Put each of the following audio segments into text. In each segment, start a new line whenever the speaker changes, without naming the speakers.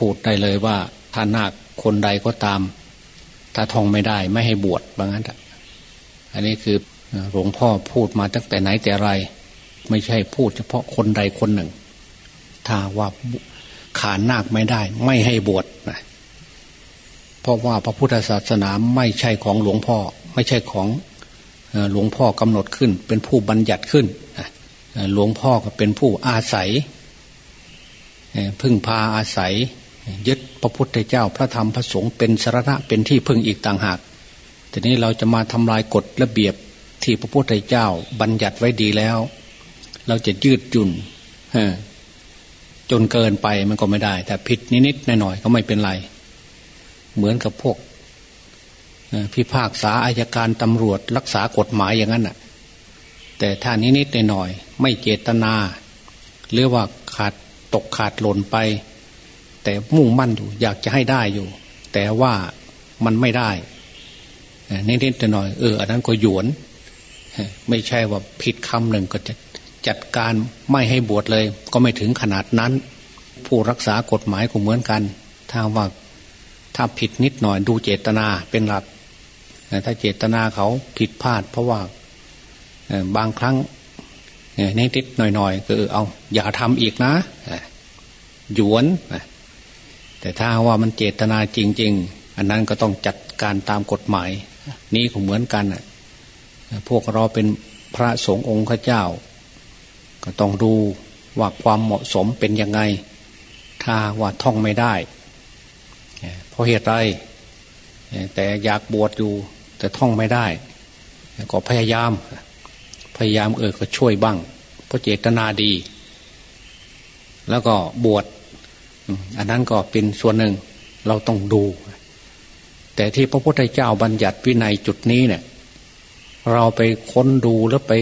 พูดได้เลยว่าถ้านาคคนใดก็ตาม ถ้าท่องไม่ได้ไม่ให้บวชบางั้นอันนี้คือหลวงพ่อพูดมาตั้งแต่ไหนแต่ไร ไม่ใช่พูดเฉพาะคนใดคนหนึ่ง ถ้าว่าขานนาคไม่ได้ ไม่ให้บวชนะเพราะว่าพระพุทธศาสนาไม่ใช่ของหลวงพ่อ ไม่ใช่ของหลวงพ่อกำหนดขึ้น เป็นผู้บัญญัติขึ้นหลวงพ่อก็เป็นผู้อาศัยพึ่งพาอาศัย ยึดพระพุทธเจ้าพระธรรมพระสงฆ์เป็นสาระเป็นที่พึ่งอีกต่างหาก ทีนี้เราจะมาทำลายกฎระเบียบที่พระพุทธเจ้าบัญญัติไว้ดีแล้ว เราจะยืดหยุ่นจนเกินไปมันก็ไม่ได้ แต่ผิดนิดๆหน่อยๆก็ไม่เป็นไร เหมือนกับพวกพิพากษาอายการตำรวจรักษากฎหมายอย่างนั้นน่ะ แต่ถ้านิดๆหน่อยๆไม่เจตนา หรือว่าขาดตกขาดหล่นไป แต่มุ่งมั่นอยู่ อยากจะให้ได้อยู่ แต่ว่ามันไม่ได้นิดๆหน่อยเอออันนั้นก็หยวน ไม่ใช่ว่าผิดคำหนึ่งก็จะจัดการไม่ให้บวชเลย ก็ไม่ถึงขนาดนั้น ผู้รักษากฎหมายก็เหมือนกัน ถ้าว่าถ้าผิดนิดหน่อยดูเจตนาเป็นหลักถ้าเจตนาเขาผิดพลาด เพราะว่าบางครั้งนิดๆหน่อยๆก็เอาอย่าทำอีกนะหยวน แต่ถ้าว่ามันเจตนาจริง ๆ อันนั้นก็ต้องจัดการตามกฎหมาย นี่ก็เหมือนกันพวกเราเป็นพระสงฆ์องค์ข้าเจ้า ก็ต้องดูว่าความเหมาะสมเป็นยังไง ถ้าว่าท่องไม่ได้ เพราะเหตุไรแต่อยากบวชอยู่แต่ท่องไม่ได้ ก็พยายาม พยายามเออก็ช่วยบ้าง เพราะเจตนาดี แล้วก็บวช อันนั้นก็เป็นส่วนหนึ่งเราต้องดู แต่ที่พระพุทธเจ้าบัญญัติวินัยจุดนี้เนี่ย เราไปค้นดูแล้วไป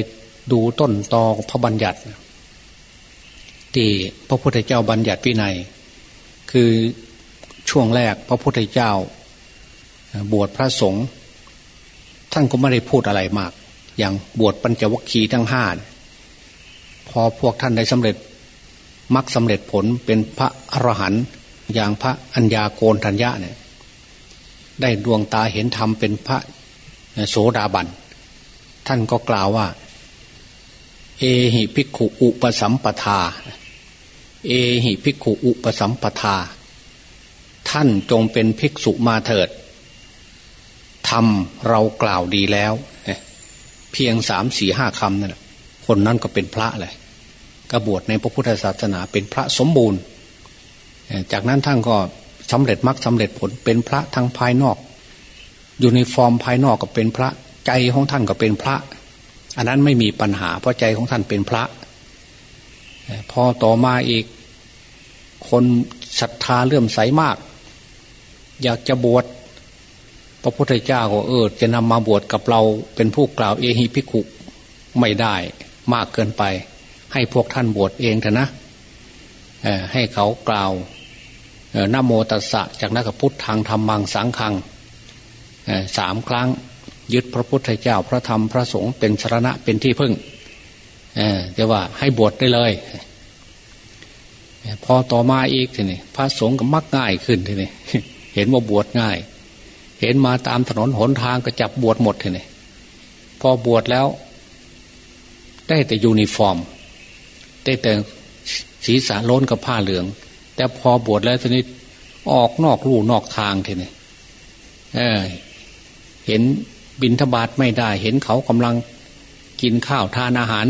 ดูต้นตอพระบัญญัติที่พระพุทธเจ้าบัญญัติวินัย คือช่วงแรกพระพุทธเจ้า บวชพระสงฆ์ท่านก็ไม่ได้พูดอะไรมาก อย่างบวชปัญจวัคคีย์ทั้งห้าพอพวกท่านได้สำเร็จ มรรคสาเร็จผลเป็นพระอรหันต์อย่างพระอัญญาโกนทัญญาเนี่ยได้ดวงตาเห็นธรรมเป็นพระโสดาบัน ท่านก็กล่าวว่า เอหิภิกขุอุปสัมปทา เอหิภิกขุอุปสัมปทา ท่านจงเป็นภิกษุมาเถิดทำเรากล่าวดีแล้ว เพียงสามสี่ห้าคำนั่นแหละคนนั้นก็เป็นพระเลย กบวชในพระพุทธศาสนาเป็นพระสมบูรณ์ จากนั้นท่านก็สำเร็จมรรคสาเร็จผลเป็นพระทางภายนอก อยู่ในฟอร์มภายนอกก็เป็นพระใจของท่านก็เป็นพระ อันนั้นไม่มีปัญหาเพราะใจของท่านเป็นพระ พอต่อมาอีก คนศรัทธาเลื่อมใสมาก อยากจะบวชพระพุทธเจ้าก็เออจะนำมาบวชกับเราเป็นผู้กล่าวเอหิพิกุไม่ได้มากเกินไป ให้พวกท่านบวชเองเถอะนะให้เขากล่าวนโมตัสสะจากนักพุทธทางธรรมังสังขังสามครั้งยึดพระพุทธเจ้าพระธรรมพระสงฆ์เป็นสรณะเป็นที่พึ่งจะว่าให้บวชได้เลย พอต่อมาอีกทีนี่พระสงฆ์ก็มักง่ายขึ้นทีนี่เห็นว่าบวชง่าย เห็นมาตามถนนหนทางก็จับบวชหมดทีนี่พอบวชแล้ว ได้แต่ยูนิฟอร์ม ได้แต่ศีรษะล้นกับผ้าเหลือง แต่พอบวชแล้วทีนี้ออกนอกลู่นอกทางทีนี้เออ เห็นบินทบาทไม่ได้ เห็นเขากำลังกินข้าวทานอาหาร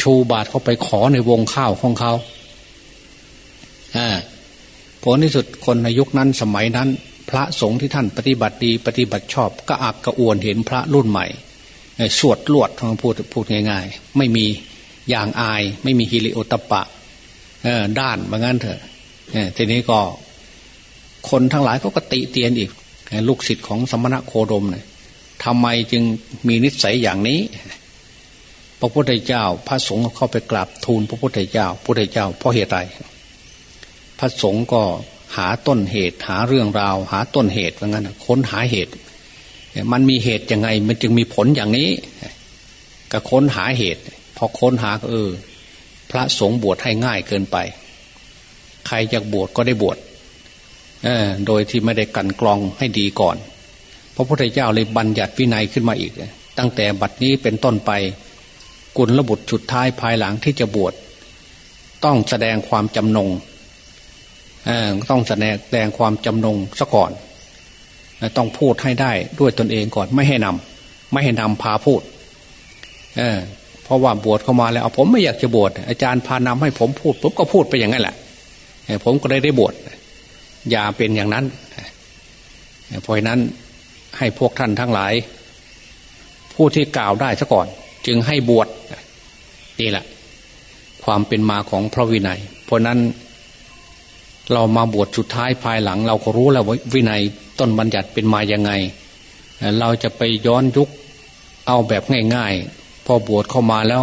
ชูบาทเขาไปขอในวงข้าวของเขาอ่าผลที่สุดคนในยุคนั้นสมัยนั้น พระสงฆ์ที่ท่านปฏิบัติดี ปฏิบัติชอบก็อักกระอวนเห็นพระรุ่นใหม่สวดลวดทางพูดพูดง่าย ๆ ไม่มี อย่างอาย ไม่มีฮิริโอตปะด้านมางั้นเถอะทีนี้ก็ คนทั้งหลายเขาก็ติเตียนอีก ลูกศิษย์ของสมณะโคดมเนี่ยทำไมจึงมีนิสัยอย่างนี้ พระพุทธเจ้า พระสงฆ์เข้าไปกราบทูลพระพุทธเจ้าพระพุทธเจ้าเพราะเหตุใดพระสงฆ์ก็หาต้นเหตุ หาเรื่องราว หาต้นเหตุว่างั้นค้นหาเหตุ มันมีเหตุยังไง มันจึงมีผลอย่างนี้ ก็ค้นหาเหตุ พอค้นหาเออ พระสงฆ์บวชให้ง่ายเกินไป ใครอยากบวชก็ได้บวชโดยที่ไม่ได้กันกรองให้ดีก่อน พระพุทธเจ้าเลยบัญญัติวินัยขึ้นมาอีก ตั้งแต่บัดนี้เป็นต้นไปกุลบุตรสุดท้ายภายหลังที่จะบวชต้องแสดงความจำนงต้องแสดงความจำนงซะก่อนต้องพูดให้ได้ด้วยตนเองก่อนไม่ให้นำไม่ให้นำพาพูด ราะว่าบวชเข้ามาแล้วผมไม่อยากจะบวชอาจารย์พานำให้ผมพูดผมก็พูดไปอย่างนั้นแหละผมก็ได้ได้บวชอย่าเป็นอย่างนั้นเพราะนั้นให้พวกท่านทั้งหลาย ผู้ที่กล่าวได้ซะก่อน จึงให้บวชนี่แหละ ความเป็นมาของพระวินัย เพราะนั้นเรามาบวชสุดท้ายภายหลัง เราก็รู้แล้วว่าวินัยต้นบัญญัติเป็นมาอย่างไง เราจะไปย้อนยุคเอาแบบง่าย พอบวชเข้ามาแล้ว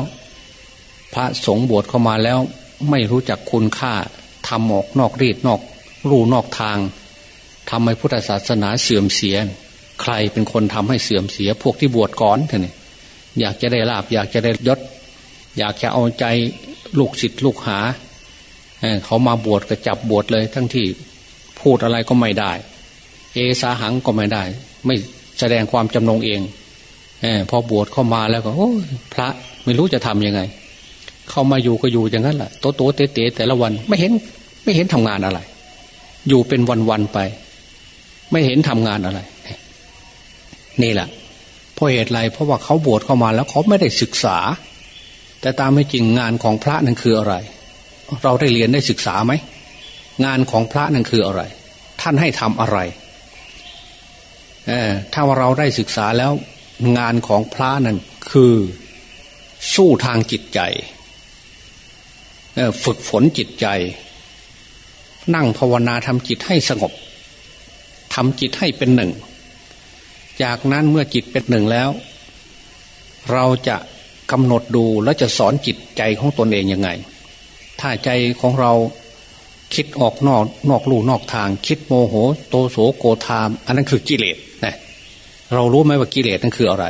พระสงฆ์บวชเข้ามาแล้ว ไม่รู้จักคุณค่าทำออกนอกรีดนอกรูนอกทางทำให้พุทธศาสนาเสื่อมเสีย ใครเป็นคนทำให้เสื่อมเสีย พวกที่บวชก่อนเท่านี้อยากจะได้ลาบ อยากจะได้ยศ อยากจะเอาใจลูกศิษย์ลูกหาเขามาบวชก็จับบวชเลย ทั้งที่พูดอะไรก็ไม่ได้ เอสาหังก็ไม่ได้ ไม่แสดงความจำนงเอง พอบวชเข้ามาแล้วก็โอ้พระไม่รู้จะทํำยังไง เข้ามาอยู่ก็อยู่อย่างนั้นแหละโตโตเตเตแต่ละวันไม่เห็นไม่เห็นทำงานอะไร อยู่เป็นวันๆไป ไม่เห็นทำงานอะไร นี่แหละเพราะเหตุไรเพราะว่าเขาบวชเข้ามาแล้วเขาไม่ได้ศึกษา แต่ตามไม่จริงงานของพระนั่นคืออะไร เราได้เรียนได้ศึกษาไหมงานของพระนั่นคืออะไร ท่านให้ทำอะไรเออถ้าว่าเราได้ศึกษาแล้ว งานของพระนั่นคือสู้ทางจิตใจ ฝึกฝนจิตใจ นั่งภาวนาทำจิตให้สงบทำจิตให้เป็นหนึ่ง จากนั้นเมื่อจิตเป็นหนึ่งแล้ว เราจะกำหนดดูและจะสอนจิตใจของตนเองยังไง ถ้าใจของเราคิดออกนอกนอกลู่นอกทาง คิดโมโห โตโสโกธาม อันนั้นคือกิเลสนะ เรารู้ไหมว่ากิเลสนั่นคืออะไร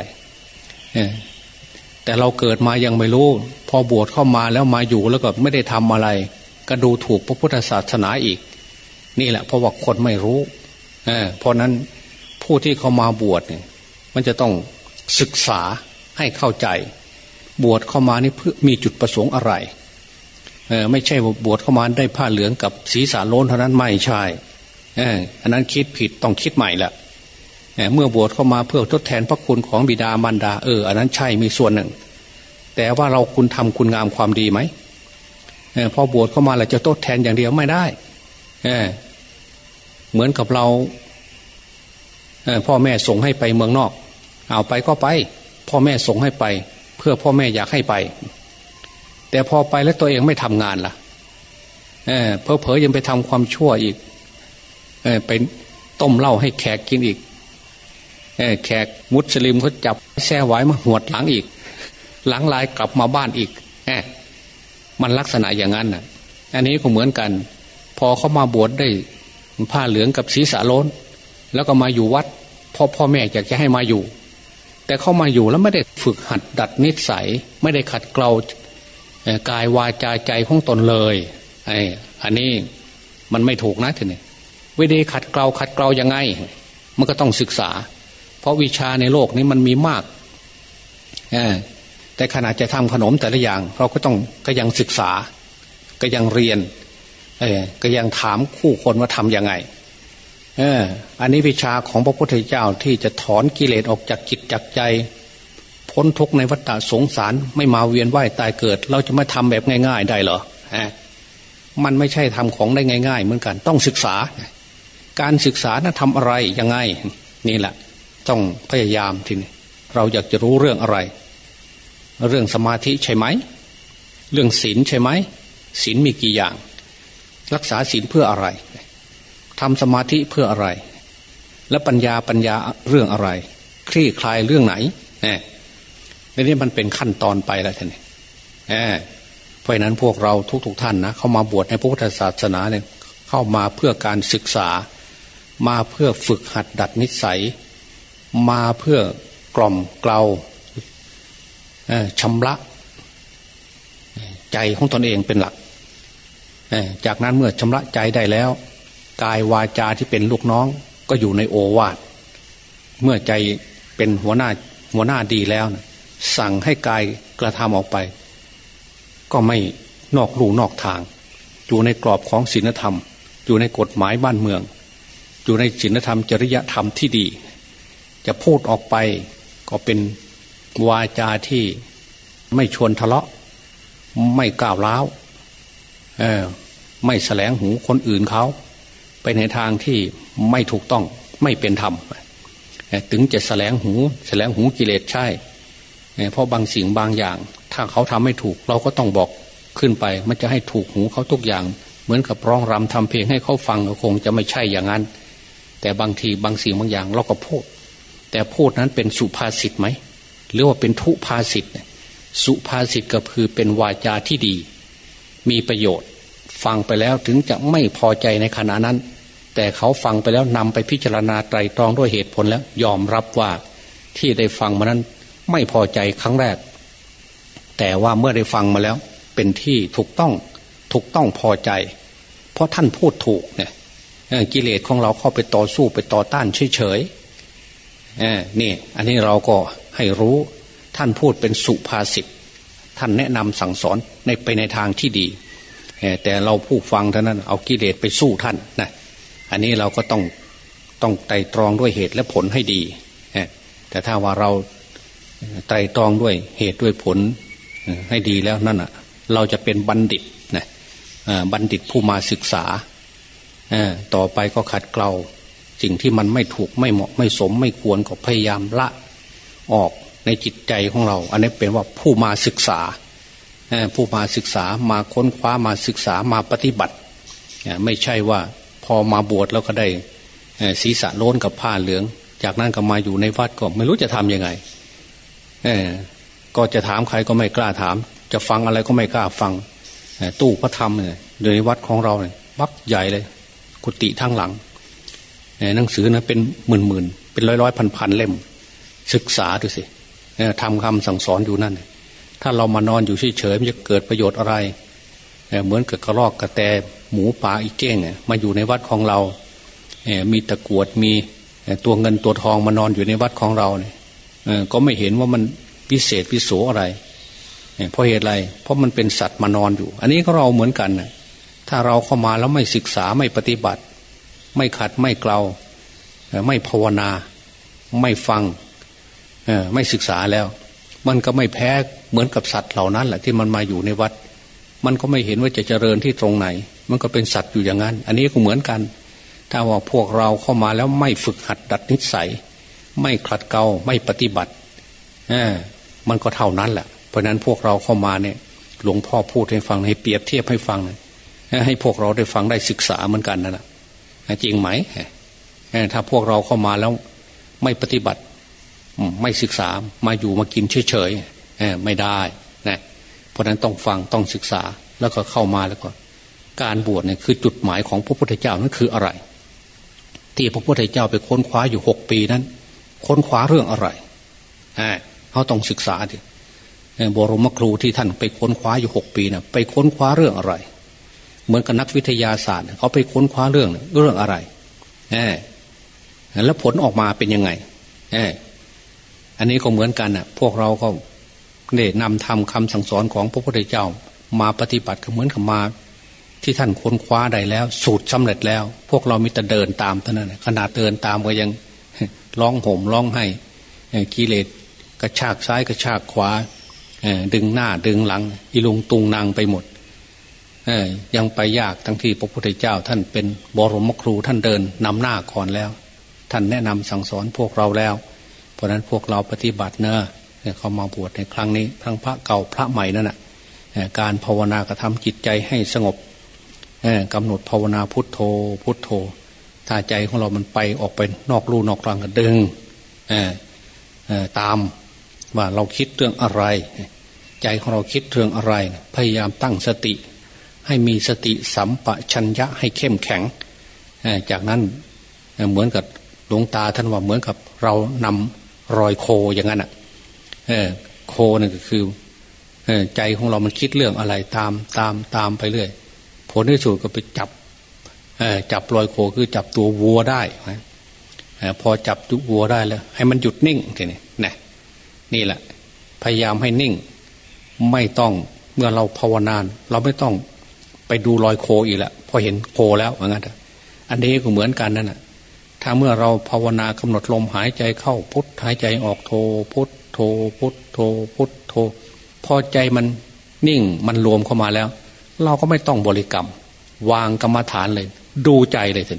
แต่เราเกิดมายังไม่รู้ พอบวชเข้ามาแล้วมาอยู่แล้วก็ไม่ได้ทำอะไร ก็ดูถูกพระพุทธศาสนาอีก นี่แหละเพราะว่าคนไม่รู้เพราะนั้นผู้ที่เขามาบวชเนี่ย มันจะต้องศึกษาให้เข้าใจ บวชเข้ามานี่เพื่อมีจุดประสงค์อะไรไม่ใช่บวชเข้ามาได้ผ้าเหลืองกับศีรษะโล้นเท่านั้นไม่ใช่อันนั้นคิดผิดต้องคิดใหม่ละ เมื่อบวชเข้ามาเพื่อทดแทนพระคุณของบิดามารดาเอออันนั้นใช่มีส่วนหนึ่ง แต่ว่าเราคุณทำคุณงามความดีไหมพอบวชเข้ามาเราจะทดแทนอย่างเดียวไม่ได้เหมือนกับเราพ่อแม่ส่งให้ไปเมืองนอก เอาไปก็ไป พ่อแม่ส่งให้ไป เพื่อพ่อแม่อยากให้ไป แต่พอไปแล้วตัวเองไม่ทำงานล่ะเออเพอเพอยังไปทำความชั่วอีกเออไปต้มเหล้าให้แขกกินอีก แขกมุสลิมเขาจับแช่ไว้มาหวดหลังอีก หลังลายกลับมาบ้านอีกมันลักษณะอย่างนั้นน่ะ อันนี้ก็เหมือนกัน พอเขามาบวชได้ผ้าเหลืองกับศีรษะโล้น แล้วก็มาอยู่วัดพ่อพ่อแม่อยากจะให้มาอยู่ แต่เขามาอยู่แล้วไม่ได้ฝึกหัดดัดนิสัย ไม่ได้ขัดเกลากายวาจาใจของตนเลยไอ้อันนี้มันไม่ถูกนะทีนี้วิธีขัดเกลาขัดเกลายังไง มันก็ต้องศึกษา เพราะวิชาในโลกนี้มันมีมากแต่ขนาดจะทำขนมแต่ละอย่าง เราก็ต้องก็ยังศึกษา ก็ยังเรียนก็ยังถามคู่คนว่าทำยังไงเอออันนี้วิชาของพระพุทธเจ้าที่จะถอนกิเลสออกจากจิตจากใจ พ้นทุกในวัฏสงสารไม่มาเวียนว่ายตายเกิด เราจะมาทำแบบง่าย ๆ ได้เหรอฮะมันไม่ใช่ทำของได้ง่าย ๆ เหมือนกันต้องศึกษา การศึกษานะทำอะไรยังไง นี่แหละ ต้องพยายามทีนี้เราอยากจะรู้เรื่องอะไร เรื่องสมาธิใช่ไหม เรื่องศีลใช่ไหมศีลมีกี่อย่าง รักษาศีลเพื่ออะไรทำสมาธิเพื่ออะไร และปัญญาปัญญาเรื่องอะไร คลี่คลายเรื่องไหนเนี่ยในนี้มันเป็นขั้นตอนไปแล้วท่านนี่เพราะนั้นพวกเราทุกๆทท่านนะเข้ามาบวชในพระพุทธศาสนาเนี่ยเข้ามาเพื่อการศึกษามาเพื่อฝึกหัดดัดนิสัย มาเพื่อกล่อมเกลาชำระ ใจของตนเองเป็นหลัก จากนั้นเมื่อชำระใจได้แล้ว กายวาจาที่เป็นลูกน้องก็อยู่ในโอวาทเมื่อใจเป็นหัวหน้าหัวหน้าดีแล้วนะสั่งให้กายกระทำออกไป ก็ไม่นอกลู่นอกทาง อยู่ในกรอบของศีลธรรม อยู่ในกฎหมายบ้านเมือง อยู่ในศีลธรรมจริยธรรมที่ดี จะพูดออกไป ก็เป็นวาจาที่ไม่ชวนทะเลาะ ไม่ก้าวร้าวเออไม่แสลงหูคนอื่นเขา ไปในทางที่ไม่ถูกต้องไม่เป็นธรรมถึงจะแสลงหูแสลงหูกิเลสใช่ เพราะบางสิ่งบางอย่าง ถ้าเขาทำไม่ถูกเราก็ต้องบอกขึ้นไป มันจะให้ถูกหูเขาทุกอย่าง เหมือนกับร้องรำทำเพลงให้เขาฟังก็คงจะไม่ใช่อย่างนั้น แต่บางทีบางสิ่งบางอย่างเราก็พูด แต่พูดนั้นเป็นสุภาษิตไหมหรือว่าเป็นทุภาษิตสุภาษิตก็คือเป็นวาจาที่ดี มีประโยชน์ ฟังไปแล้วถึงจะไม่พอใจในขณะนั้น แต่เขาฟังไปแล้วนำไปพิจารณาไตรตรองด้วยเหตุผลแล้ว ยอมรับว่าที่ได้ฟังมานั้นไม่พอใจครั้งแรก แต่ว่าเมื่อได้ฟังมาแล้ว เป็นที่ถูกต้องถูกต้องพอใจ เพราะท่านพูดถูกเนี่ยกิเลสของเราเข้าไปต่อสู้ไปต่อต้านเฉย นี่อันนี้เราก็ให้รู้ท่านพูดเป็นสุภาษิตท่านแนะนำสั่งสอนในไปในทางที่ดี แต่เราผู้ฟังเท่านั้นเอากิเลสไปสู้ท่านนะอันนี้เราก็ต้องต้องไต่ตรองด้วยเหตุและผลให้ดี แต่ถ้าว่าเราไต่ตรองด้วยเหตุด้วยผลให้ดีแล้วนั่นอะ เราจะเป็นบัณฑิตนะบัณฑิตผู้มาศึกษาต่อไปก็ขัดเกลา สิ่งที่มันไม่ถูกไม่เหมาะไม่สมไม่ควรก็พยายามละออกในจิตใจของเรา อันนี้เป็นว่าผู้มาศึกษาผู้มาศึกษามาค้นคว้ามาศึกษามาปฏิบัติ ไม่ใช่ว่าพอมาบวชแล้วก็ได้ศีรษะโล้นกับผ้าเหลือง จากนั้นก็มาอยู่ในวัดก็ไม่รู้จะทํำยังไงก็จะถามใครก็ไม่กล้าถาม จะฟังอะไรก็ไม่กล้าฟังตู้พระธรรมเนี่ยโดยในวัดของเราเนี่ยวัดใหญ่เลย กุฏิทั้งหลัง หนังสือนะเป็นหมื่นหมื่นเป็นร้อยร้อยพันพันเล่ม ศึกษาดูสิทำคำสั่งสอนอยู่นั่น ถ้าเรามานอนอยู่เฉยๆมันจะเกิดประโยชน์อะไรเหมือนกับกระรอกกระแตหมูป่าอีกเก้งมาอยู่ในวัดของเรามีตะกวดมีตัวเงินตัวทองมานอนอยู่ในวัดของเราเนี่ยก็ไม่เห็นว่ามันพิเศษพิโสอะไรเพราะเหตุอะไร เพราะมันเป็นสัตว์มานอนอยู่ อันนี้ก็เราเหมือนกันนะถ้าเราเข้ามาแล้วไม่ศึกษาไม่ปฏิบัติ ไม่ขัดไม่เกลาไม่ภาวนา ไม่ฟังไม่ศึกษาแล้ว มันก็ไม่แพ้เหมือนกับสัตว์เหล่านั้นแหละที่มันมาอยู่ในวัด มันก็ไม่เห็นว่าจะเจริญที่ตรงไหน มันก็เป็นสัตว์อยู่อย่างนั้น อันนี้ก็เหมือนกัน ถ้าว่าพวกเราเข้ามาแล้วไม่ฝึกหัดดัดนิสัย ไม่ขัดเกลาไม่ปฏิบัติมันก็เท่านั้นแหละเพราะนั้นพวกเราเข้ามาเนี่ย หลวงพ่อพูดให้ฟังให้เปรียบเทียบให้ฟังให้พวกเราได้ฟังได้ศึกษาเหมือนกันนั่นแหละ จริงไหมถ้าพวกเราเข้ามาแล้วไม่ปฏิบัติไม่ศึกษามาอยู่มากินเฉยๆไม่ได้นะเพราะนั้นต้องฟังต้องศึกษาแล้วก็เข้ามาแล้วก็ การบวชเนี่ยคือจุดหมายของพระพุทธเจ้านั่นคืออะไร ที่พระพุทธเจ้าไปค้นคว้าอยู่หกปีนั้น ค้นคว้าเรื่องอะไรเขาต้องศึกษาดิบรมครูที่ท่านไปค้นคว้าอยู่หกปีนะ่ะไปค้นคว้าเรื่องอะไร เหมือนกับนักวิทยาศาสตร์เขาไปค้นคว้าเรื่องเรื่องอะไรแล้วผลออกมาเป็นยังไงอันนี้ก็เหมือนกันอะ พวกเราก็ได้นำทำคำสั่งสอนของพระพุทธเจ้า มาปฏิบัติก็เหมือนกับมา ที่ท่านค้นคว้าได้แล้ว สูตรสำเร็จแล้ว พวกเรามีแต่เดินตามเท่านั้นขนาดเดินตามก็ยังร้องห่มร้องให้กิเลสกระชากซ้ายกระชากขวาดึงหน้าดึงหลังอีลุงตุงนางไปหมด ยังไปยากทั้งที่พระพุทธเจ้า ท่านเป็นบรมครูท่านเดินนำหน้าก่อนแล้ว ท่านแนะนำสั่งสอนพวกเราแล้ว เพราะนั้นพวกเราปฏิบัติเนอะเขามาบวชในครั้งนี้ทั้งพระเก่าพระใหม่นั่นแหะการภาวนากระทำจิตใจให้สงบกำหนดภาวนาพุทโธ พุทโธ ถ้าใจของเรามันไปออกไปนอกรูนอกกลางก็ดึงตามว่าเราคิดเรื่องอะไร ใจของเราคิดเรื่องอะไร พยายามตั้งสติ ให้มีสติสัมปชัญญะให้เข้มแข็ง จากนั้นเหมือนกับหลวงตาท่านว่าเหมือนกับเรานำรอยโคอย่างนั้นอะโคนี่ก็คือใจของเรามันคิดเรื่องอะไรตามตามตามไปเรื่อยผลที่สุดก็ไปจับจับลอยโคคือจับตัววัวได้พอจับตัววัวได้แล้ว ให้มันหยุดนิ่งทีนี้นี่นี่แหละ พยายามให้นิ่ง ไม่ต้องเมื่อเราภาวนาเราไม่ต้อง ไปดูรอยโคอีกแล้วพอเห็นโคแล้วเหมือนกันอันนี้ก็เหมือนกันนั่นแหะถ้าเมื่อเราภาวนากำหนดลมหายใจเข้าพุทหายใจออกโทพุทโทพุทโทพุทโทพอใจมันนิ่งมันรวมเข้ามาแล้ว เราก็ไม่ต้องบริกรรม วางกรรมฐานเลย ดูใจเลยสิ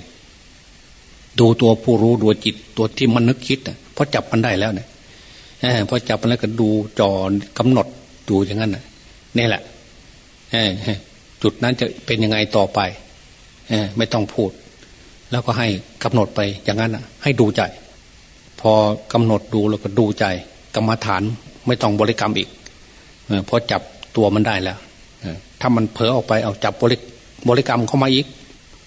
ดูตัวผู้รู้ดูจิต ตัวที่มันนึกคิดอะพอจับมันได้แล้วเนี่ยพอจับมันแล้วก็ดูจอกำหนดดูอย่างนั้นนี่แหละ จุดนั้นจะเป็นยังไงต่อไปไม่ต้องพูด แล้วก็ให้กำหนดไปอย่างนั้นอะให้ดูใจ พอกำหนดดูแล้วก็ดูใจ กรรมฐานไม่ต้องบริกรรมอีกพอจับตัวมันได้แล้วถ้ามันเผลอออกไปเอาจับบริบริกรรมเข้ามาอีก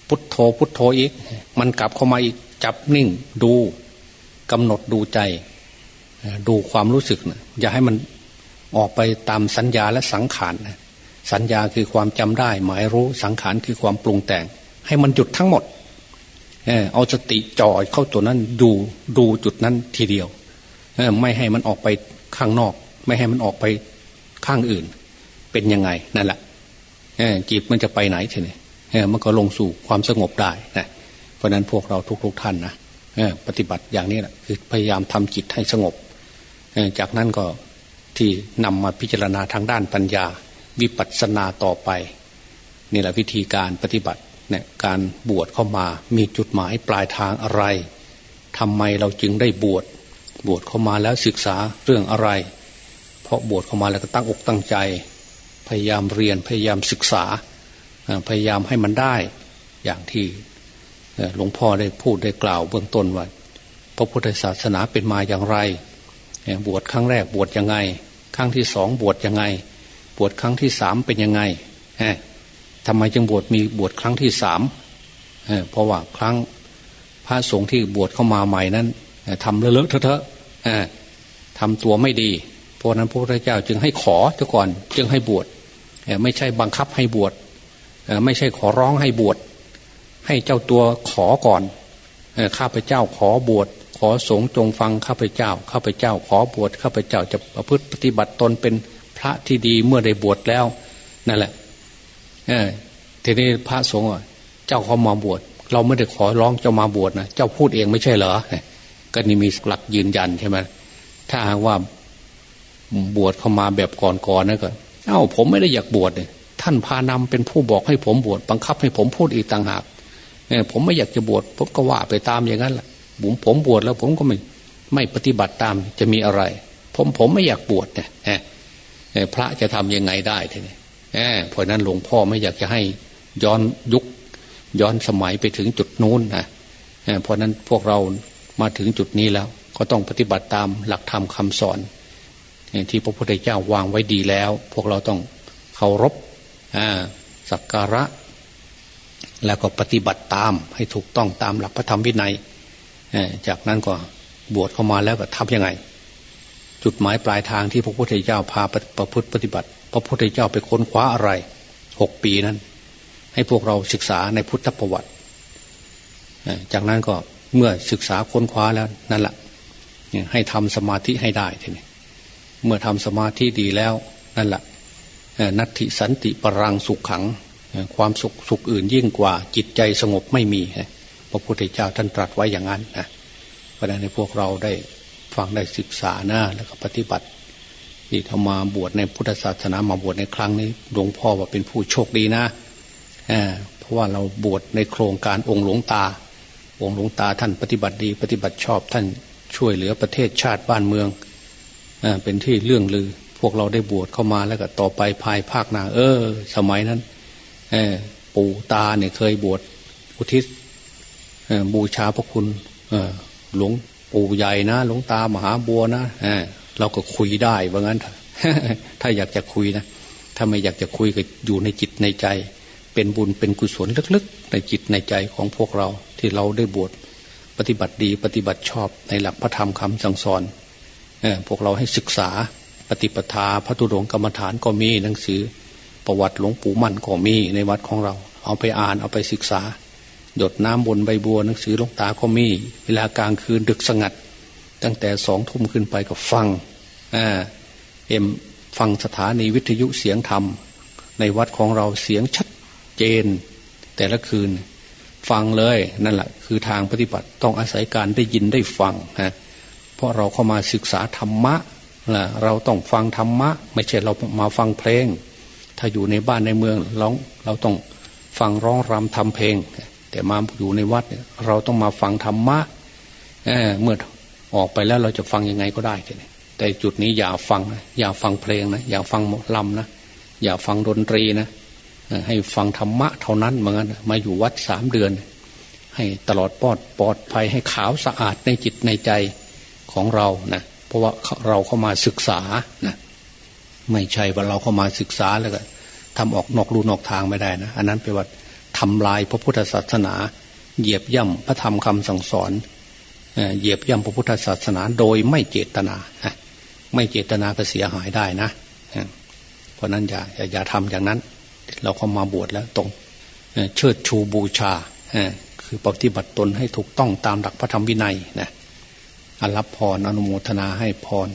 พุทโธพุทโธอีก มันกลับเข้ามาอีกจับนิ่งดูกำหนดดูใจ ดูความรู้สึกนะอย่าให้มันออกไปตามสัญญาและสังขารนะ สัญญาคือความจำได้ หมายรู้สังขารคือความปรุงแต่ง ให้มันหยุดทั้งหมดเอาสติจ่อเข้าตัวนั้นดูดูจุดนั้นทีเดียวไม่ให้มันออกไปข้างนอก ไม่ให้มันออกไปข้างอื่น เป็นยังไงนั่นแหละจิตมันจะไปไหนทีนี้มันก็ลงสู่ความสงบได้นะเพราะนั้นพวกเราทุกๆทท่านนะปฏิบัติอย่างนี้แหละคือพยายามทำจิตให้สงบ จากนั้นก็ที่นำมาพิจารณาทางด้านปัญญา วิปัสสนาต่อไปนี่แหละวิธีการปฏิบัติเนี่ยการบวชเข้ามามีจุดหมายปลายทางอะไรทำไมเราจึงได้บวชบวชเข้ามาแล้วศึกษาเรื่องอะไร เพราะบวชเข้ามาแล้วก็ตั้งอกตั้งใจ พยายามเรียนพยายามศึกษา พยายามให้มันได้อย่างที่หลวงพ่อได้พูดได้กล่าวเบื้องต้นว่าพระพุทธศาสนาเป็นมาอย่างไรบวชครั้งแรกบวชยังไง ครั้งที่สองบวชยังไง บวชครั้งที่สามเป็นยังไงทำไมจึงบวชมีบวชครั้งที่สามเพราะว่าครั้งพระสงฆ์ที่บวชเข้ามาใหม่นั้นทำเลอะเลอะเทอะทำตัวไม่ดี เพราะนั้นพระพุทธเจ้าจึงให้ขอเจ้าก่อน จึงให้บวชไม่ใช่บังคับให้บวชไม่ใช่ขอร้องให้บวชให้เจ้าตัวขอก่อนข้าพเจ้าขอบวชขอสงฆ์จงฟังข้าพเจ้า ข้าพเจ้าขอบวชข้าพเจ้าจะประพฤติปฏิบัติตนเป็น ระที่ดีเมื่อได้บวชแล้วนั่นแหละ เออทีนี้พระสงฆ์เจ้าเขามาบวชเราไม่ได้ขอร้องเจ้ามาบวชนะเจ้าพูดเองไม่ใช่เหรอก็นี่มีหลักยืนยันใช่ไหมถ้าหากว่าบวชเข้ามาแบบก่อนๆนั่นก็เอ้าผมไม่ได้อยากบวชเลยท่านพานำเป็นผู้บอกให้ผมบวชบังคับให้ผมพูดอีกต่างหากเนี่ยผมไม่อยากจะบวชผมก็ว่าไปตามอย่างนั้นแหละผมผมบวชแล้วผมก็ไม่ไม่ปฏิบัติตามจะมีอะไร ผมผมไม่อยากบวชเนี่ย พระจะทํำยังไงได้ทีนี้เพราะนั้นหลวงพ่อไม่อยากจะให้ย้อนยุค ย้อนสมัยไปถึงจุดนู้นนะเพราะนั้นพวกเรามาถึงจุดนี้แล้ว ก็ต้องปฏิบัติตามหลักธรรมคาสอนที่พระพุทธเจ้าวางไว้ดีแล้ว พวกเราต้องเคารพสักการะ แล้วก็ปฏิบัติตามให้ถูกต้องตามหลักพระธรรมวินัยจากนั้นก็บวชเข้ามาแล้วก็ทำยังไง จุดหมายปลายทางที่พระพุทธเจ้าพาประพฤติปฏิบัติ พระพุทธเจ้าไปค้นคว้าอะไรหกปีนั้น ให้พวกเราศึกษาในพุทธประวัติ จากนั้นก็เมื่อศึกษาค้นคว้าแล้วนั่นแหละให้ทำสมาธิให้ได้ทีนี้เมื่อทำสมาธิดีแล้วนั่นแหละนัตติสันติปรังสุขขัง ความสุขสุขอื่นยิ่งกว่าจิตใจสงบไม่มีพระพุทธเจ้าท่านตรัสไว้อย่างนั้นนะเพราะนั้นในพวกเราได้ ฟังได้ศึกษานะแล้วก็ปฏิบัติที่ทำมาบวชในพุทธศาสนามาบวชในครั้งนี้หลวงพ่อว่าเป็นผู้โชคดีนะเพราะว่าเราบวชในโครงการองค์หลวงตา องค์หลวงตาท่านปฏิบัติดี ปฏิบัติชอบท่านช่วยเหลือประเทศชาติบ้านเมืองเป็นที่เรื่องลือ พวกเราได้บวชเข้ามาแล้วก็ต่อไปภายภาคหน้าเออ สมัยนั้นปู่ตาเนี่ยเคยบวชอุทิศบูชาพระคุณหลวง ปู่ใหญ่นะหลวงตามหาบัวนะเราก็คุยได้ว่างั้น ถ้าอยากจะคุยนะ ถ้าไม่อยากจะคุยก็อยู่ในจิตในใจ เป็นบุญเป็นกุศลลึกๆ ในจิตในใจของพวกเราที่เราได้บวชปฏิบัติดีปฏิบัติชอบในหลักพระธรรมคำสั่งสอนพวกเราให้ศึกษาปฏิปทาพระตุรงกรรมฐานก็มีหนังสือ ประวัติหลวงปู่มั่นก็มีในวัดของเรา เอาไปอ่านเอาไปศึกษา หยดน้ำบนใบบัวหนังสือลงตาก็มี เวลากลางคืนดึกสงัด ตั้งแต่สองทุ่มขึ้นไปก็ฟังเอ็มฟังสถานีวิทยุเสียงธรรม ในวัดของเราเสียงชัดเจน แต่ละคืน ฟังเลยนั่นแหละคือทางปฏิบัติต้องอาศัยการได้ยินได้ฟังฮะเพราะเราเข้ามาศึกษาธรรมะนะเราต้องฟังธรรมะ ไม่ใช่เรามาฟังเพลง ถ้าอยู่ในบ้านในเมืองเราเราต้องฟังร้องรำทำเพลง แต่มาอยู่ในวัดเราต้องมาฟังธรรมะเเมื่อออกไปแล้วเราจะฟังยังไงก็ได้แต่จุดนี้อย่าฟังอย่าฟังเพลงนะอย่าฟังลำนะอย่าฟังดนตรีนะให้ฟังธรรมะเท่านั้นเหมือนกันมาอยู่วัดสามเดือน ให้ตลอดปลอดปลอดภัยให้ขาวสะอาดในจิตในใจของเรานะเพราะว่าเราเข้ามาศึกษานะไม่ใช่ว่าเราเข้ามาศึกษาแล้วก็ทำออกนอกรูนอกทางไม่ได้นะอันนั้นแปว่า ทำลายพระพุทธศาสนา เหยียบย่ำพระธรรมคำสั่งสอนเหยียบย่ำพระพุทธศาสนาโดยไม่เจตนาไม่เจตนาก็เสียหายได้นะเพราะนั้นอย่าอย่ายาทำอย่างนั้น เราเข้ามาบวชแล้วตรงเชิดชูบูชาคือปฏิบัติตนให้ถูกต้องตามหลักพระธรรมวินัยนะรับพรอนุโมทนาให้พร